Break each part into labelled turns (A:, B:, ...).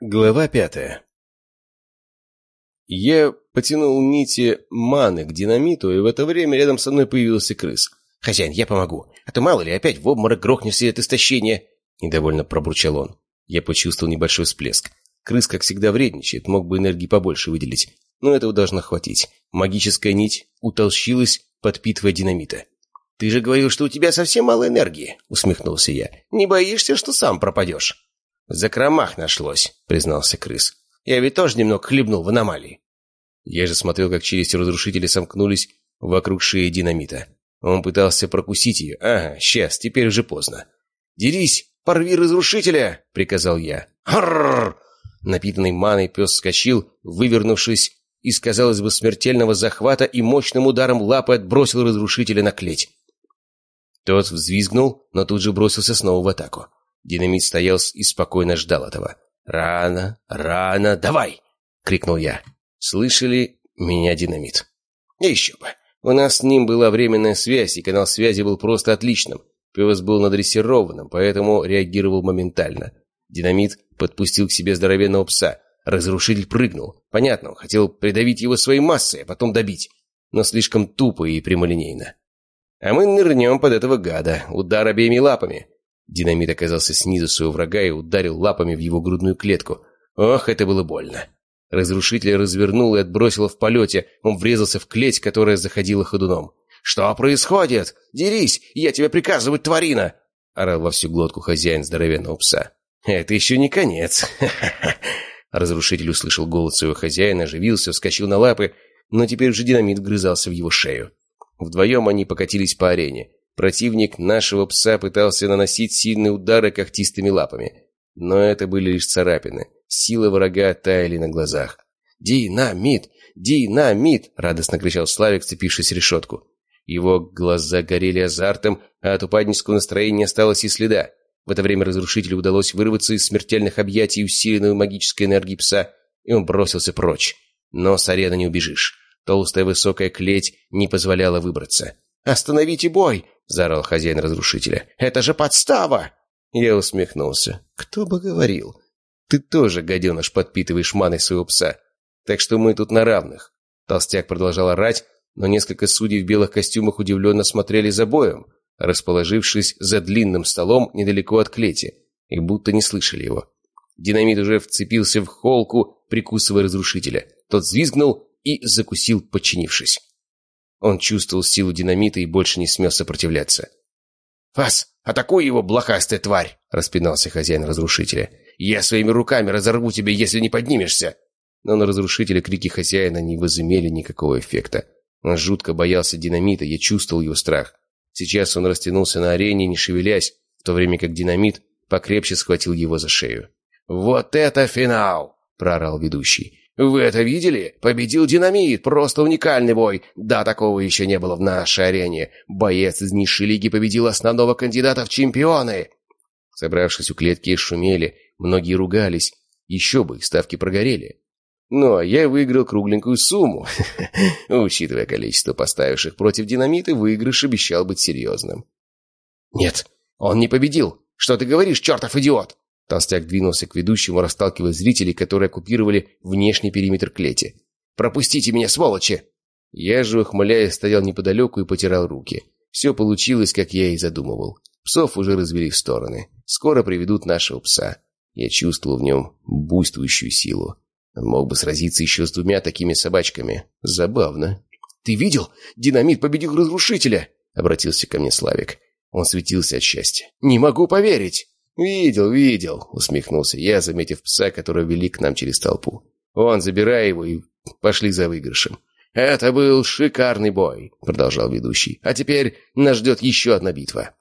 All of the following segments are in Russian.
A: Глава пятая Я потянул нити маны к динамиту, и в это время рядом со мной появился крыс.
B: «Хозяин, я помогу, а то мало ли опять в обморок грохнешься от истощения!»
A: Недовольно пробурчал он. Я почувствовал небольшой всплеск. Крыс, как всегда, вредничает, мог бы энергии побольше выделить. Но этого должно хватить. Магическая нить утолщилась, подпитывая динамита.
B: «Ты же говорил, что у тебя совсем мало энергии», — усмехнулся я. «Не боишься, что сам пропадешь?»
A: «В закромах нашлось», — признался крыс. «Я ведь тоже немного хлебнул в аномалии». Я же смотрел, как челюсти разрушителя сомкнулись вокруг шеи динамита. Он пытался прокусить ее. «Ага, сейчас, теперь уже поздно». «Дерись, порви разрушителя!» — приказал я. «Аррррр!» Напитанный маной пес вскочил, вывернувшись из, казалось бы, смертельного захвата и мощным ударом лапы отбросил разрушителя на клеть. Тот взвизгнул, но тут же бросился снова в атаку. Динамит стоял и спокойно ждал этого. «Рано, рано, давай!» — крикнул я. Слышали меня динамит. Еще бы. У нас с ним была временная связь, и канал связи был просто отличным. Пес был надрессированным, поэтому реагировал моментально. Динамит подпустил к себе здоровенного пса. Разрушитель прыгнул. Понятно, он хотел придавить его своей массой, а потом добить. Но слишком тупо и прямолинейно. А мы нырнем под этого гада. Удар обеими лапами. Динамит оказался снизу своего врага и ударил лапами в его грудную клетку. Ох, это было больно. Разрушитель развернул и отбросил в полете. Он врезался в клеть, которая заходила ходуном. «Что происходит? Дерись! Я тебе приказываю, тварина!» Орал во всю глотку хозяин здоровенного пса. «Это еще не конец!» Разрушитель услышал голос своего хозяина, оживился, вскочил на лапы, но теперь уже динамит вгрызался в его шею. Вдвоем они покатились по арене. Противник нашего пса пытался наносить сильные удары когтистыми лапами. Но это были лишь царапины. Силы врага таяли на глазах. «Динамит! Динамит!» — радостно кричал Славик, цепившись в решетку. Его глаза горели азартом, а от упаднического настроения осталось и следа. В это время разрушителю удалось вырваться из смертельных объятий усиленной магической энергии пса, и он бросился прочь. Но с арены не убежишь. Толстая высокая клеть не позволяла выбраться. «Остановите бой!» — заорал хозяин разрушителя. «Это же подстава!» Я усмехнулся. «Кто бы говорил? Ты тоже, гаденыш, подпитываешь маной своего пса. Так что мы тут на равных». Толстяк продолжал орать, но несколько судей в белых костюмах удивленно смотрели за боем, расположившись за длинным столом недалеко от клети, и будто не слышали его. Динамит уже вцепился в холку, прикусывая разрушителя. Тот взвизгнул и закусил, подчинившись. Он чувствовал силу динамита и больше не смел сопротивляться. «Фас, атакуй его, блохастая тварь!» — распинался хозяин разрушителя. «Я своими руками разорву тебя, если не поднимешься!» Но на разрушителя крики хозяина не возымели никакого эффекта. Он жутко боялся динамита, я чувствовал его страх. Сейчас он растянулся на арене, не шевелясь, в то время как динамит покрепче схватил его за шею. «Вот это финал!» — проорал ведущий. «Вы это видели? Победил динамит! Просто уникальный бой! Да, такого еще не было в нашей арене! Боец из низшей лиги победил основного кандидата в чемпионы!» Собравшись у клетки, шумели, многие ругались. Еще бы, ставки прогорели. Ну, а я выиграл кругленькую сумму. Учитывая количество поставивших против динамита, выигрыш обещал быть серьезным. «Нет, он не победил! Что ты говоришь, чертов идиот?» Толстяк двинулся к ведущему, расталкивая зрителей, которые оккупировали внешний периметр клети. «Пропустите меня, сволочи!» Я же, ухмыляясь, стоял неподалеку и потирал руки. Все получилось, как я и задумывал. Псов уже развели в стороны. Скоро приведут нашего пса. Я чувствовал в нем буйствующую силу. Мог бы сразиться еще с двумя такими собачками. Забавно. «Ты видел? Динамит победил разрушителя!» — обратился ко мне Славик. Он светился от счастья. «Не могу поверить!» «Видел, видел», — усмехнулся я, заметив пса, который вели к нам через толпу. «Он, забирай его и пошли за выигрышем». «Это был шикарный бой», — продолжал ведущий. «А теперь нас ждет еще одна битва».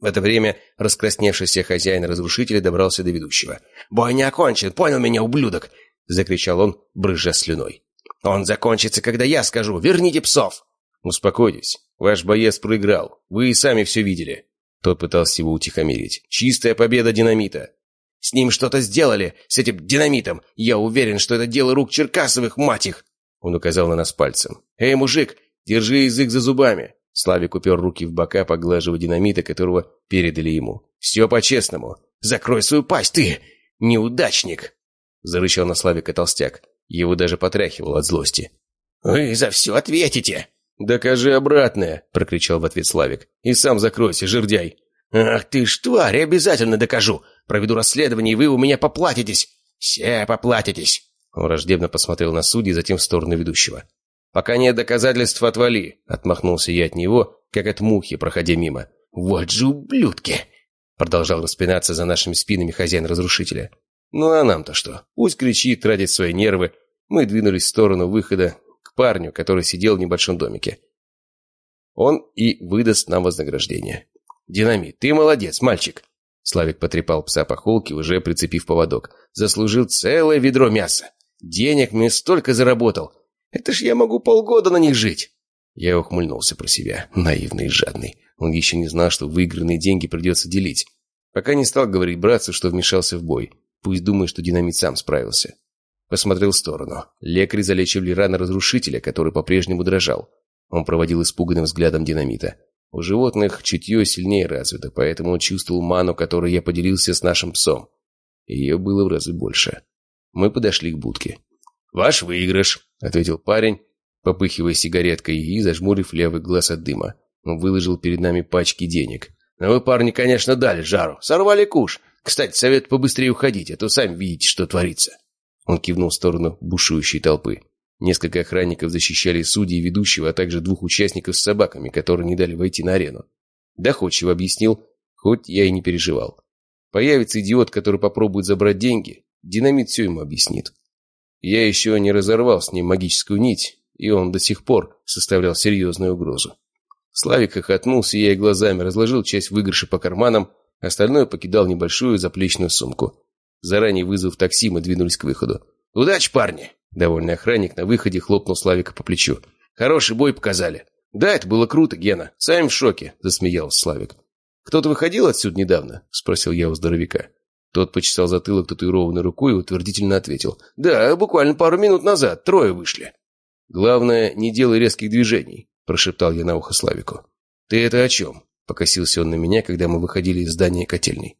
A: В это время раскрасневшийся хозяин разрушителя добрался до ведущего. «Бой не окончен, понял меня, ублюдок!» — закричал он, брызжа слюной. «Он закончится, когда я скажу! Верните псов!» «Успокойтесь, ваш боец проиграл, вы и сами все видели», тот пытался его утихомирить. «Чистая победа динамита!» «С ним что-то сделали, с этим динамитом! Я уверен, что это дело рук Черкасовых, мать их!» Он указал на нас пальцем. «Эй, мужик, держи язык за зубами!» Славик упер руки в бока, поглаживая динамита, которого передали ему. «Все по-честному!» «Закрой свою пасть, ты!»
B: неудачник!» — зарычал на Славика толстяк. Его даже потряхивал от злости. «Вы за все ответите!»
A: «Докажи обратное!» — прокричал в ответ Славик. «И сам закройся, жердяй!»
B: «Ах ты ж тварь, обязательно докажу! Проведу расследование, и вы у меня поплатитесь! Все поплатитесь!»
A: Он враждебно посмотрел на судьи, затем в сторону ведущего. «Пока нет доказательств, отвали!» — отмахнулся я от него, как от мухи, проходя мимо.
B: «Вот же ублюдки!» — продолжал распинаться за нашими спинами хозяин разрушителя.
A: «Ну а нам-то что? Пусть кричит, тратит свои нервы. Мы двинулись в сторону выхода парню, который сидел в небольшом домике. Он и выдаст нам вознаграждение. «Динамит, ты молодец, мальчик!» Славик потрепал пса по холке, уже прицепив поводок. «Заслужил целое ведро мяса. Денег мне столько заработал. Это ж я могу полгода на них жить!» Я ухмыльнулся про себя, наивный и жадный. Он еще не знал, что выигранные деньги придется делить. Пока не стал говорить братцу, что вмешался в бой. Пусть думает, что динамит сам справился. Посмотрел в сторону. Лекари залечивали раны разрушителя, который по-прежнему дрожал. Он проводил испуганным взглядом динамита. У животных чутье сильнее развито, поэтому он чувствовал ману, которой я поделился с нашим псом. Ее было в разы больше. Мы подошли к будке. «Ваш выигрыш», — ответил парень, попыхивая сигареткой и зажмурив левый глаз от дыма. Он выложил перед нами пачки денег. «Но вы, парни, конечно, дали жару. Сорвали куш. Кстати, совет побыстрее уходить, а то сами видите, что творится». Он кивнул в сторону бушующей толпы. Несколько охранников защищали судей и ведущего, а также двух участников с собаками, которые не дали войти на арену. Доходчиво объяснил, хоть я и не переживал. Появится идиот, который попробует забрать деньги, динамит все ему объяснит. Я еще не разорвал с ним магическую нить, и он до сих пор составлял серьезную угрозу. Славик хохотнул, сияя глазами, разложил часть выигрыша по карманам, остальное покидал небольшую заплечную сумку. Заранее вызвав такси, мы двинулись к выходу. «Удачи, парни!» Довольный охранник на выходе хлопнул Славика по плечу. «Хороший бой показали». «Да, это было круто, Гена. Сами в шоке», — засмеялся Славик. «Кто-то выходил отсюда недавно?» — спросил я у здоровяка. Тот почесал затылок татуированной рукой и утвердительно ответил. «Да, буквально пару минут назад. Трое вышли». «Главное, не делай резких движений», — прошептал я на ухо Славику. «Ты это о чем?» — покосился он на меня, когда мы выходили из здания котельной.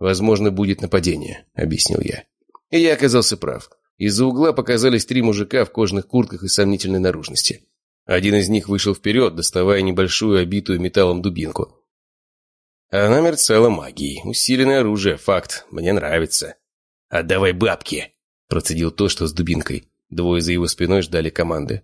A: «Возможно, будет нападение», — объяснил я. И я оказался прав. Из-за угла показались три мужика в кожаных куртках и сомнительной наружности. Один из них вышел вперед, доставая небольшую, обитую металлом дубинку. Она мерцала магией. Усиленное оружие, факт. Мне нравится. «Отдавай бабки!» Процедил то, что с дубинкой. Двое за его спиной ждали команды.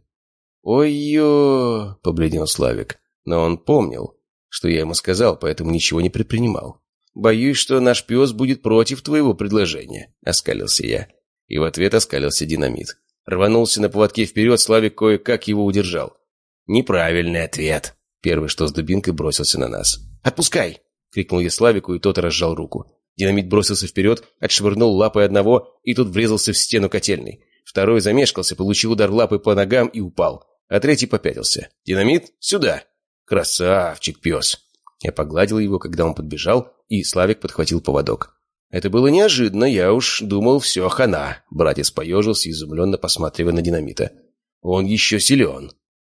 A: «Ой-ё!» — побледнел Славик. Но он помнил, что я ему сказал, поэтому ничего не предпринимал. «Боюсь, что наш пес будет против твоего предложения», — оскалился я. И в ответ оскалился динамит. Рванулся на поводке вперед, Славик кое-как его удержал. «Неправильный ответ!» Первый, что с дубинкой, бросился на нас. «Отпускай!» — крикнул я Славику, и тот разжал руку. Динамит бросился вперед, отшвырнул лапой одного, и тут врезался в стену котельной. Второй замешкался, получил удар лапой по ногам и упал. А третий попятился. «Динамит, сюда!» «Красавчик, пес!» Я погладил его, когда он подбежал, и Славик подхватил поводок. Это было неожиданно, я уж думал, все, хана. Братец поежился, изумленно посматривая на динамита. Он еще силен.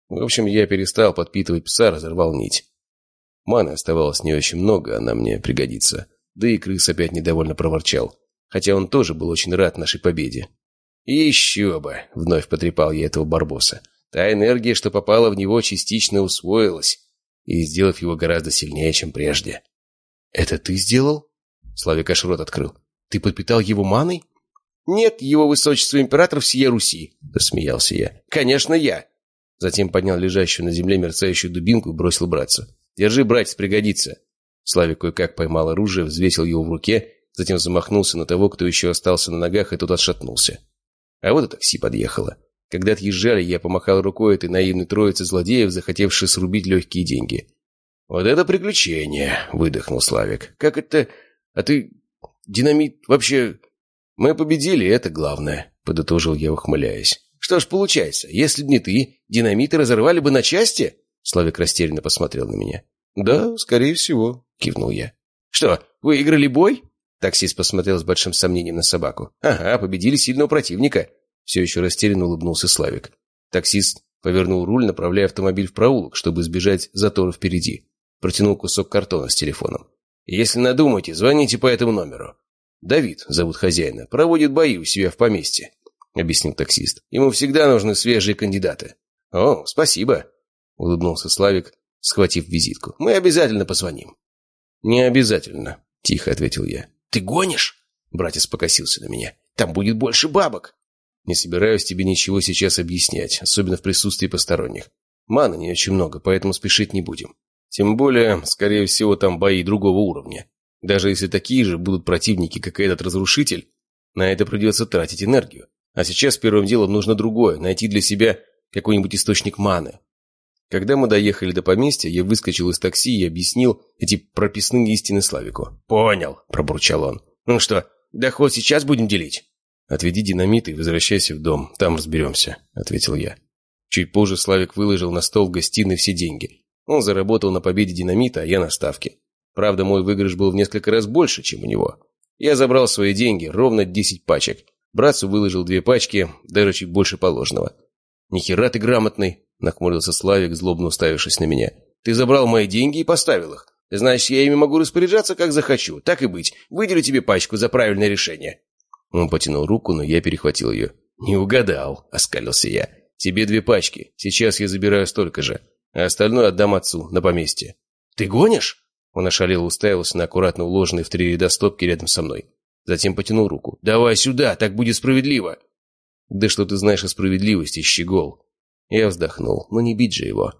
A: В общем, я перестал подпитывать пса, разорвал нить. Маны оставалось не очень много, она мне пригодится. Да и крыс опять недовольно проворчал. Хотя он тоже был очень рад нашей победе. Еще бы, вновь потрепал я этого барбоса. Та энергия, что попала в него, частично усвоилась, и сделав его гораздо сильнее, чем прежде. «Это ты сделал?» Славик аж рот открыл. «Ты подпитал его маной?» «Нет, его высочество император всея Руси», — засмеялся я. «Конечно, я». Затем поднял лежащую на земле мерцающую дубинку и бросил братцу. «Держи, братец, пригодится». Славик кое-как поймал оружие, взвесил его в руке, затем замахнулся на того, кто еще остался на ногах, и тот отшатнулся. А вот и такси подъехало. Когда отъезжали, я помахал рукой этой наивной троице злодеев, захотевшей срубить легкие деньги. «Вот это приключение!» — выдохнул Славик. «Как это а ты... Динамит вообще... Мы победили, это главное», — подытожил я, ухмыляясь. «Что ж получается, если б не ты, динамиты разорвали бы на части?» Славик растерянно посмотрел на меня. «Да, скорее всего», — кивнул я. «Что, выиграли бой?» Таксист посмотрел с большим сомнением на собаку. «Ага, победили сильного противника», — все еще растерянно улыбнулся Славик. Таксист повернул руль, направляя автомобиль в проулок, чтобы избежать затора впереди. Протянул кусок картона с телефоном. Если надумаете, звоните по этому номеру». Давид, зовут хозяина, проводит бои у себя в поместье», — объяснил таксист. «Ему всегда нужны свежие кандидаты». «О, спасибо», — улыбнулся Славик, схватив визитку. «Мы обязательно позвоним». «Не обязательно», — тихо ответил я.
B: «Ты гонишь?» — братец покосился на меня. «Там будет больше бабок».
A: «Не собираюсь тебе ничего сейчас объяснять, особенно в присутствии посторонних. Маны не очень много, поэтому спешить не будем. Тем более, скорее всего, там бои другого уровня. Даже если такие же будут противники, как и этот разрушитель, на это придется тратить энергию. А сейчас первым делом нужно другое – найти для себя какой-нибудь источник маны. Когда мы доехали до поместья, я выскочил из такси и объяснил эти прописные истины Славику.
B: «Понял», – пробурчал он. «Ну что, доход сейчас будем делить?»
A: «Отведи динамит и возвращайся в дом, там разберемся», – ответил я. Чуть позже Славик выложил на стол в гостиной все деньги. Он заработал на победе динамита, а я на ставке. Правда, мой выигрыш был в несколько раз больше, чем у него. Я забрал свои деньги, ровно 10 пачек. Братцу выложил две пачки, даже чуть больше положенного. «Нихера ты грамотный!» – нахмурился Славик, злобно уставившись на меня. «Ты забрал мои деньги и поставил их. Значит, я ими могу распоряжаться, как захочу. Так и быть. Выделю тебе пачку за правильное решение». Он потянул руку, но я перехватил ее. «Не угадал», – оскалился я. «Тебе две пачки. Сейчас я забираю столько же. А остальное отдам отцу, на поместье».
B: «Ты гонишь?»
A: Он ошалел уставился на аккуратно уложенные в три ряда стопки рядом со мной. Затем потянул руку. «Давай сюда, так будет справедливо!» «Да что ты знаешь о справедливости, щегол?» Я вздохнул, но не бить же его.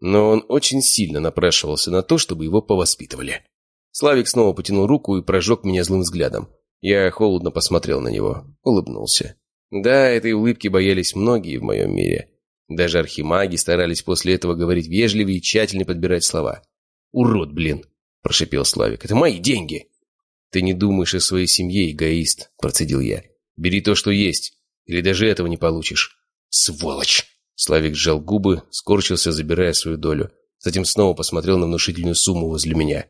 A: Но он очень сильно напрашивался на то, чтобы его повоспитывали. Славик снова потянул руку и прожег меня злым взглядом. Я холодно посмотрел на него, улыбнулся. Да, этой улыбки боялись многие в моем мире. Даже архимаги старались после этого говорить вежливее и тщательно подбирать слова. «Урод, блин!» – прошипел Славик. «Это мои деньги!» «Ты не думаешь о своей семье, эгоист!» – процедил я. «Бери то, что есть, или даже этого не получишь!»
B: «Сволочь!»
A: Славик сжал губы, скорчился, забирая свою долю. Затем снова посмотрел на внушительную сумму возле меня.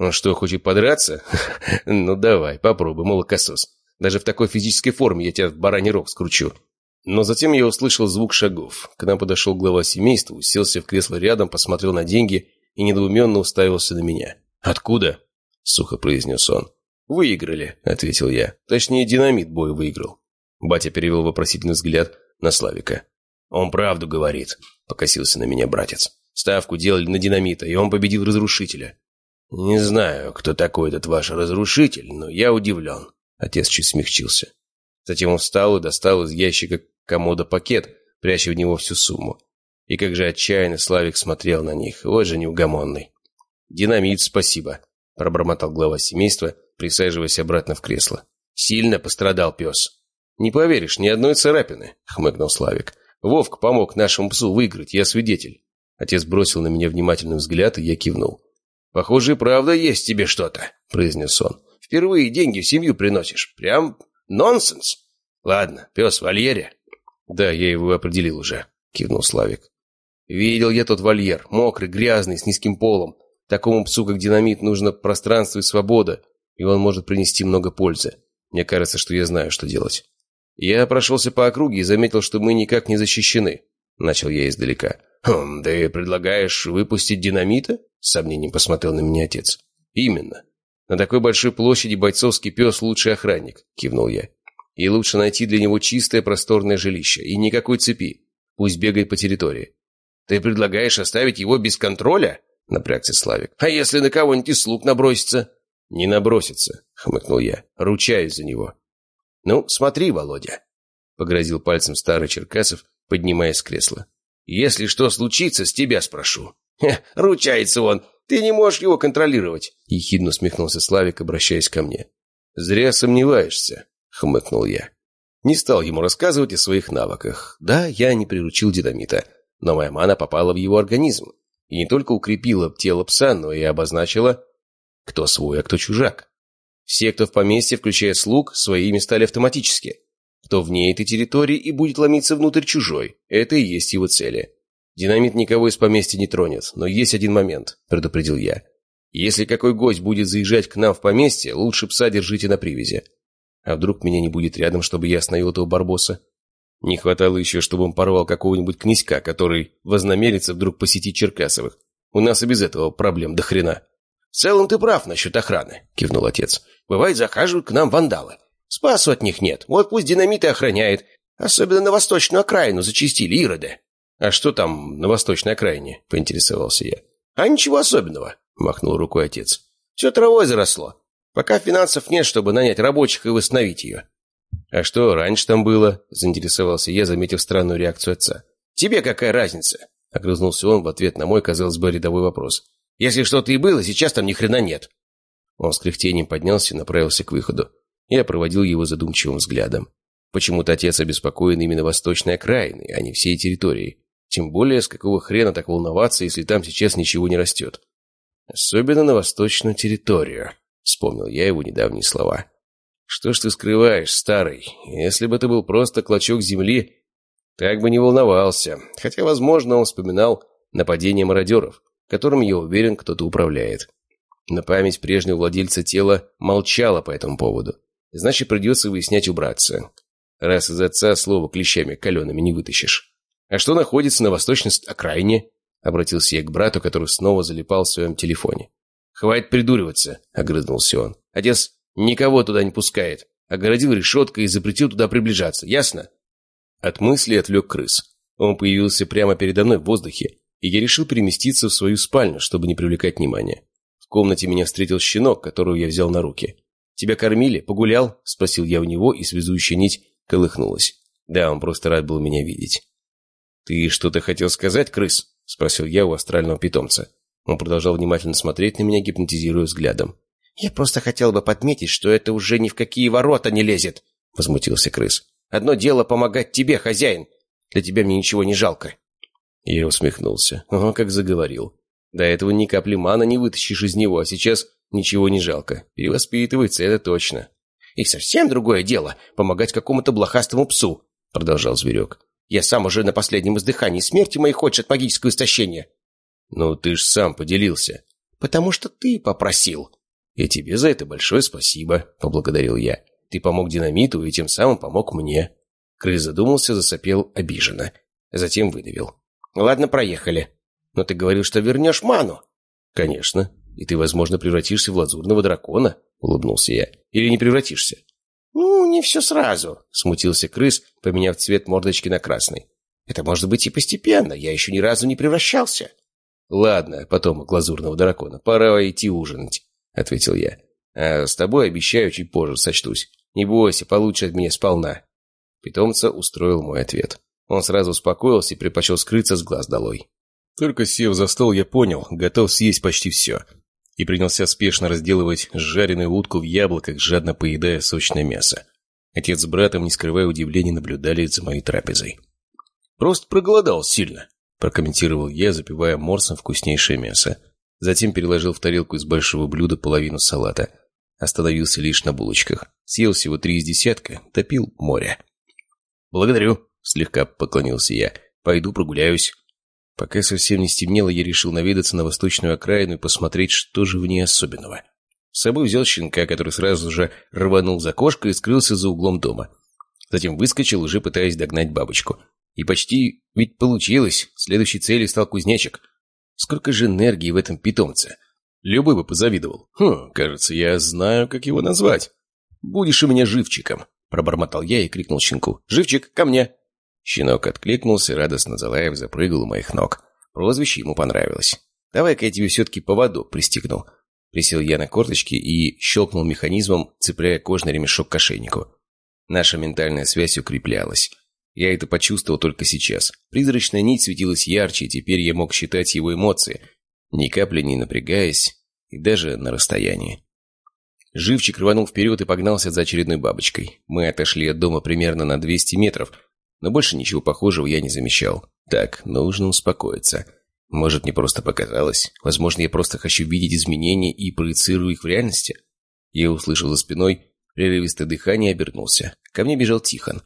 A: «Он что, хочет подраться? ну давай, попробуй, молокосос. Даже в такой физической форме я тебя в бараний рог скручу». Но затем я услышал звук шагов. К нам подошел глава семейства, уселся в кресло рядом, посмотрел на деньги и недоуменно уставился на меня. «Откуда?» — сухо произнес он. «Выиграли», — ответил я. «Точнее, динамит бой выиграл». Батя перевел вопросительный взгляд на Славика. «Он правду говорит», — покосился на меня братец. «Ставку делали на динамита, и он победил разрушителя». «Не знаю, кто такой этот ваш разрушитель, но я удивлен». Отец чуть смягчился. Затем он встал и достал из ящика комода пакет, пряча в него всю сумму. И как же отчаянно Славик смотрел на них, вот же неугомонный. «Динамит, спасибо», — пробормотал глава семейства, присаживаясь обратно в кресло. «Сильно пострадал пес». «Не поверишь, ни одной царапины», — хмыкнул Славик. «Вовк помог нашему псу выиграть, я свидетель». Отец бросил на меня внимательный взгляд, и я кивнул. «Похоже, правда есть тебе что-то», — произнес он. «Впервые деньги в семью приносишь. Прям нонсенс. Ладно, пес в вольере». «Да, я его определил уже», — кивнул Славик. Видел я тот вольер, мокрый, грязный, с низким полом. Такому псу, как динамит, нужно пространство и свобода, и он может принести много пользы. Мне кажется, что я знаю, что делать. Я прошелся по округе и заметил, что мы никак не защищены. Начал я издалека. «Хм, ты предлагаешь выпустить динамита?» С сомнением посмотрел на меня отец. «Именно. На такой большой площади бойцовский пес лучший охранник», кивнул я. «И лучше найти для него чистое просторное жилище. И никакой цепи. Пусть бегает по территории. «Ты предлагаешь оставить его без контроля?» — напрягся Славик. «А если на кого-нибудь из слуг набросится?» «Не набросится», — хмыкнул я. «Ручаюсь за него». «Ну, смотри, Володя», — погрозил пальцем старый Черкасов, поднимаясь с кресла. «Если что случится, с тебя спрошу». «Хе, ручается он. Ты не можешь его контролировать», — ехидно усмехнулся Славик, обращаясь ко мне. «Зря сомневаешься», — хмыкнул я. Не стал ему рассказывать о своих навыках. Да, я не приручил динамита, но моя мана попала в его организм и не только укрепила тело пса, но и обозначила, кто свой, а кто чужак. Все, кто в поместье, включая слуг, своими стали автоматически. Кто вне этой территории и будет ломиться внутрь чужой, это и есть его цели. Динамит никого из поместья не тронет, но есть один момент, предупредил я. Если какой гость будет заезжать к нам в поместье, лучше пса держите на привязи. А вдруг меня не будет рядом, чтобы я остановил этого барбоса? Не хватало еще, чтобы он порвал какого-нибудь князька, который вознамерится вдруг посетить Черкасовых. У нас и без этого проблем до хрена.
B: «В целом ты прав насчет охраны», — кивнул отец. «Бывает, захаживают к нам вандалы. Спасу от них нет. Вот пусть динамиты охраняет. Особенно на восточную окраину зачистили ироды».
A: «А что там на восточной окраине?» — поинтересовался я.
B: «А ничего особенного», — махнул рукой отец. «Все травой заросло. Пока финансов нет, чтобы нанять рабочих и восстановить ее».
A: «А что раньше там было?» — заинтересовался я, заметив странную реакцию отца.
B: «Тебе какая разница?» — огрызнулся он в ответ на мой, казалось бы, рядовой вопрос. «Если что-то и было, сейчас там ни хрена нет».
A: Он с кряхтением поднялся и направился к выходу. Я проводил его задумчивым взглядом. Почему-то отец обеспокоен именно восточной окраиной, а не всей территорией. Тем более, с какого хрена так волноваться, если там сейчас ничего не растет. Особенно на восточную территорию, вспомнил я его недавние слова. Что ж ты скрываешь, старый? Если бы это был просто клочок земли, так бы не волновался. Хотя, возможно, он вспоминал нападение мародеров, которым, я уверен, кто-то управляет. Но память прежнего владельца тела молчала по этому поводу. Значит, придется выяснять убраться. Раз из отца слово клещами калеными не вытащишь. «А что находится на восточной окраине?» Обратился я к брату, который снова залипал в своем телефоне. «Хватит придуриваться», — огрызнулся он. «Отец никого туда не пускает. Огородил решеткой и запретил туда приближаться. Ясно?» От мысли отвлек крыс. Он появился прямо передо мной в воздухе, и я решил переместиться в свою спальню, чтобы не привлекать внимания. В комнате меня встретил щенок, которого я взял на руки. «Тебя кормили? Погулял?» — спросил я у него, и связующая нить колыхнулась. Да, он просто рад был меня видеть. «Ты что-то хотел сказать, крыс?» — спросил я у астрального питомца. Он продолжал внимательно смотреть на меня, гипнотизируя взглядом.
B: «Я просто хотел бы подметить, что это уже ни в какие ворота не лезет!» — возмутился крыс. «Одно дело помогать тебе, хозяин. Для тебя мне ничего не жалко».
A: Я усмехнулся. Ого, как заговорил. До этого ни капли мана не вытащишь из него, а сейчас ничего не жалко. Перевоспитывается, это точно.
B: «И совсем другое дело — помогать какому-то блохастому псу», — продолжал зверек. Я сам уже на последнем издыхании. Смерти моей хочешь от магического истощения.
A: Ну, ты ж сам поделился.
B: Потому что ты попросил.
A: И тебе за это большое спасибо, поблагодарил я. Ты помог динамиту и тем самым помог мне. Крыс задумался, засопел обиженно. Затем выдавил.
B: Ладно, проехали. Но ты говорил, что вернешь ману.
A: Конечно. И ты, возможно, превратишься в лазурного дракона, улыбнулся я. Или не превратишься?
B: «Ну, не все сразу», — смутился крыс, поменяв цвет мордочки на красный. «Это может быть и постепенно, я еще ни разу не превращался».
A: «Ладно, потом глазурного дракона, пора идти ужинать», — ответил я. «А с тобой, обещаю, чуть позже сочтусь. Не бойся, получше от меня сполна». Питомца устроил мой ответ. Он сразу успокоился и предпочел скрыться с глаз долой. Только сев за стол, я понял, готов съесть почти все и принялся спешно разделывать жареную утку в яблоках, жадно поедая сочное мясо. Отец с братом, не скрывая удивления, наблюдали за моей трапезой. «Просто проголодался сильно», – прокомментировал я, запивая морсом вкуснейшее мясо. Затем переложил в тарелку из большого блюда половину салата. Остановился лишь на булочках. Съел всего три из десятка, топил море. «Благодарю», – слегка поклонился я. «Пойду прогуляюсь». Пока совсем не стемнело, я решил наведаться на восточную окраину и посмотреть, что же в ней особенного. С собой взял щенка, который сразу же рванул за кошкой и скрылся за углом дома. Затем выскочил, уже пытаясь догнать бабочку. И почти ведь получилось. Следующей целью стал кузнечик. Сколько же энергии в этом питомце. Любой бы позавидовал. Хм, кажется, я знаю, как его назвать. «Будешь у меня живчиком», — пробормотал я и крикнул щенку. «Живчик, ко мне!» Щенок откликнулся, радостно залаев запрыгал у моих ног. Прозвище ему понравилось. «Давай-ка я тебе все-таки поводок пристегну». Присел я на корточки и щелкнул механизмом, цепляя кожный ремешок к ошейнику. Наша ментальная связь укреплялась. Я это почувствовал только сейчас. Призрачная нить светилась ярче, и теперь я мог считать его эмоции, ни капли не напрягаясь, и даже на расстоянии. Живчик рванул вперед и погнался за очередной бабочкой. Мы отошли от дома примерно на 200 метров – но больше ничего похожего я не замечал. Так, нужно успокоиться. Может, мне просто показалось. Возможно, я просто хочу видеть изменения и проецирую их в реальности. Я услышал за спиной прерывистое дыхание и обернулся. Ко мне бежал Тихон.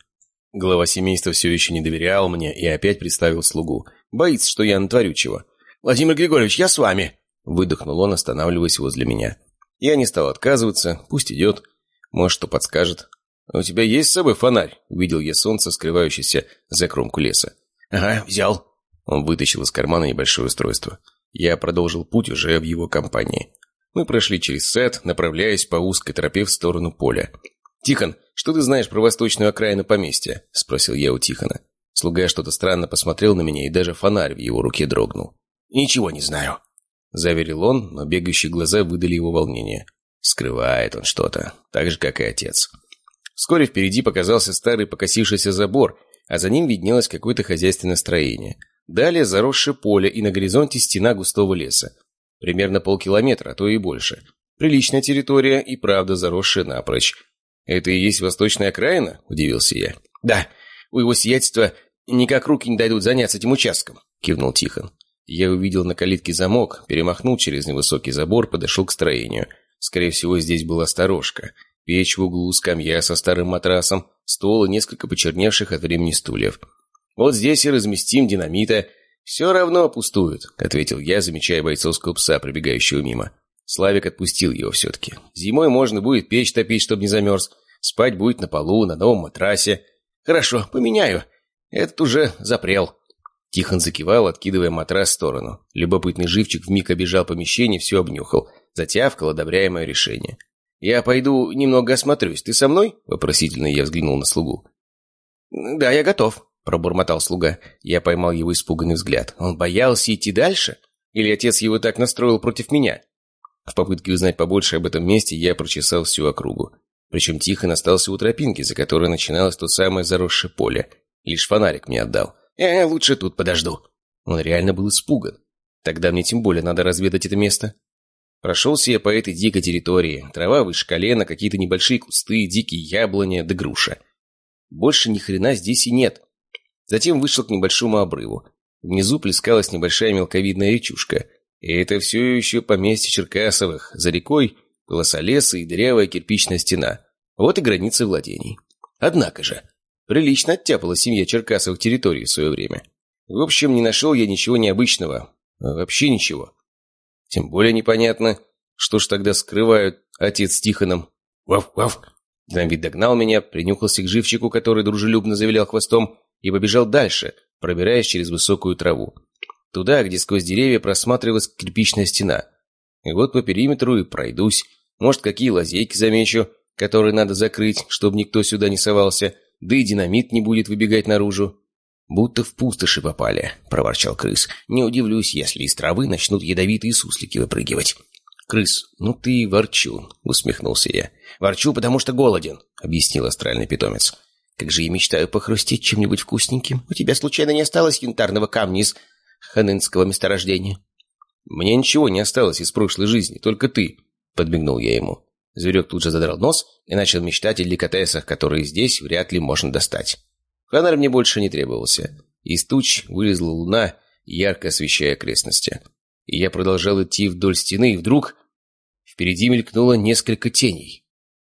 A: Глава семейства все еще не доверял мне и опять представил слугу. Боится, что я натворю чего. «Владимир Григорьевич, я с вами!» Выдохнул он, останавливаясь возле меня. Я не стал отказываться, пусть идет. Может, что подскажет. «У тебя есть с собой фонарь?» — увидел я солнце, скрывающееся за кромку леса.
B: «Ага, взял».
A: Он вытащил из кармана небольшое устройство. Я продолжил путь уже в его компании. Мы прошли через сад, направляясь по узкой тропе в сторону поля. «Тихон, что ты знаешь про восточную окраину поместья?» – спросил я у Тихона. Слуга что-то странно посмотрел на меня, и даже фонарь в его руке дрогнул.
B: «Ничего не знаю», —
A: заверил он, но бегающие глаза выдали его волнение. Скрывает он что-то, так же, как и отец. Вскоре впереди показался старый покосившийся забор, а за ним виднелось какое-то хозяйственное строение. Далее заросшее поле и на горизонте стена густого леса. Примерно полкилометра, а то и больше. Приличная территория и правда заросшая напрочь. «Это и есть восточная окраина?» – удивился я.
B: «Да, у его сиятельства никак руки не дойдут заняться этим участком», –
A: кивнул Тихон. Я увидел на калитке замок, перемахнул через невысокий забор, подошел к строению. Скорее всего, здесь была сторожка. Печь в углу, скамья со старым матрасом, стол и несколько почерневших от времени стульев. «Вот здесь и разместим динамита. Все равно пустуют», — ответил я, замечая бойцовского пса, пробегающего мимо. Славик отпустил его все-таки. «Зимой можно будет печь топить, чтобы не замерз. Спать будет на полу, на новом матрасе». «Хорошо, поменяю. Этот уже запрел». Тихон закивал, откидывая матрас в сторону. Любопытный живчик вмиг обежал помещение, все обнюхал. Затявкал, одобряя мое решение. «Я пойду немного осмотрюсь. Ты со мной?» Вопросительно я взглянул на слугу.
B: «Да, я готов», — пробормотал слуга.
A: Я поймал его испуганный взгляд. Он боялся идти дальше? Или отец его так настроил против меня? В попытке узнать побольше об этом месте я прочесал всю округу. Причем Тихон остался у тропинки, за которой начиналось то самое заросшее поле. Лишь фонарик мне отдал.
B: «Я лучше тут подожду».
A: Он реально был испуган. Тогда мне тем более надо разведать это место. Прошелся я по этой дикой территории. Трава выше колена, какие-то небольшие кусты, дикие яблони да груша. Больше ни хрена здесь и нет. Затем вышел к небольшому обрыву. Внизу плескалась небольшая мелковидная речушка. И это все еще поместье Черкасовых. За рекой полоса леса и дырявая кирпичная стена. Вот и границы владений. Однако же, Прилично оттяпала семья Черкасовых территории в свое время. В общем, не нашел я ничего необычного. Вообще ничего. Тем более непонятно, что ж тогда скрывают отец с Тихоном. Вав-вав. Динамит догнал меня, принюхался к живчику, который дружелюбно завилял хвостом, и побежал дальше, пробираясь через высокую траву. Туда, где сквозь деревья просматривалась кирпичная стена. И вот по периметру и пройдусь. Может, какие лазейки замечу, которые надо закрыть, чтобы никто сюда не совался да и динамит не будет выбегать наружу. «Будто в пустоши попали», — проворчал крыс. «Не удивлюсь, если из травы начнут ядовитые суслики выпрыгивать». «Крыс, ну ты ворчу», — усмехнулся я. «Ворчу, потому что голоден», — объяснил астральный питомец. «Как же я мечтаю похрустеть чем-нибудь вкусненьким. У тебя случайно не осталось янтарного камня из ханынского месторождения?» «Мне ничего не осталось из прошлой жизни, только ты», — подмигнул я ему. Зверек тут же задрал нос и начал мечтать о деликатесах, которые здесь вряд ли можно достать. Фонарь мне больше не требовался. Из туч вылезла луна, ярко освещая окрестности. И я продолжал идти вдоль стены, и вдруг... Впереди мелькнуло несколько теней.